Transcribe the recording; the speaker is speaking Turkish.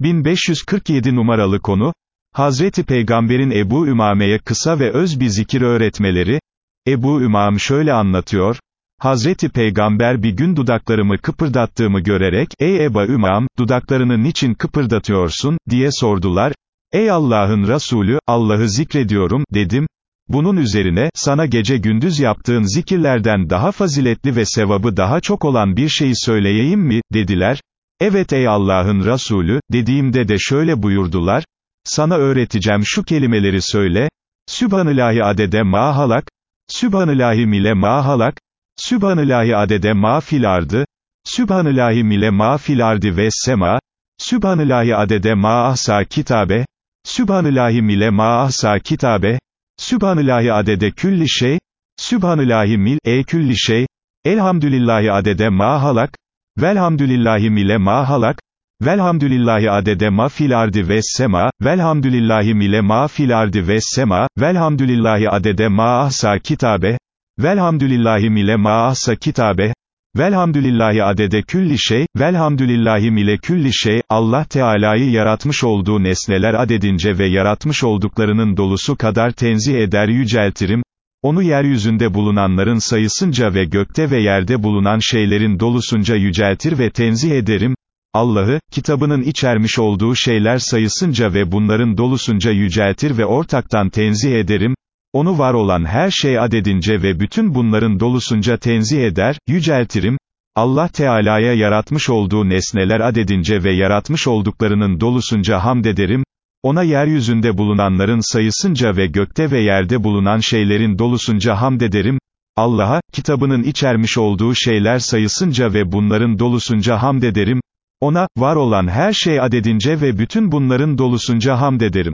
1547 numaralı konu, Hazreti Peygamber'in Ebu Ümame'ye kısa ve öz bir zikir öğretmeleri, Ebu Ümam şöyle anlatıyor, Hazreti Peygamber bir gün dudaklarımı kıpırdattığımı görerek, ey Eba Ümam, dudaklarını niçin kıpırdatıyorsun, diye sordular, ey Allah'ın Resulü, Allah'ı zikrediyorum, dedim, bunun üzerine, sana gece gündüz yaptığın zikirlerden daha faziletli ve sevabı daha çok olan bir şeyi söyleyeyim mi, dediler, evet ey Allah'ın Resulü, dediğimde de şöyle buyurdular, sana öğreteceğim şu kelimeleri söyle, Sübhanillahi adede ma halak, Sübhanillahi mile ma halak, Sübhanillahi adede ma fil ardı, Sübhanillahi mile ma fil ardi ve sema, Sübhanillahi adede ma ahsa kitabe, Sübhanillahi mile ma ahsa kitabe, Sübhanillahi adede külli şey, Sübhanillahi mil e külli şey, Elhamdülillahi adede ma halak, Velhamdülillahi mile ma halak, Velhamdülillahi adede ma fil ardi ve sema, Velhamdülillahi mile ma fil ardi ve sema, Velhamdülillahi adede ma ahsa kitabe, Velhamdülillahi mile ma ahsa kitabe, Velhamdülillahi adede külli şey, velhamdülillahi mile külli şey, Allah Teala'yı yaratmış olduğu nesneler adedince ve yaratmış olduklarının dolusu kadar tenzih eder yüceltirim, onu yeryüzünde bulunanların sayısınca ve gökte ve yerde bulunan şeylerin dolusunca yüceltir ve tenzih ederim, Allah'ı, kitabının içermiş olduğu şeyler sayısınca ve bunların dolusunca yüceltir ve ortaktan tenzih ederim, onu var olan her şey adedince ve bütün bunların dolusunca tenzih eder, yüceltirim, Allah Teala'ya yaratmış olduğu nesneler adedince ve yaratmış olduklarının dolusunca hamd ederim, ona yeryüzünde bulunanların sayısınca ve gökte ve yerde bulunan şeylerin dolusunca hamd ederim, Allah'a, kitabının içermiş olduğu şeyler sayısınca ve bunların dolusunca hamd ederim, ona, var olan her şey adedince ve bütün bunların dolusunca hamd ederim.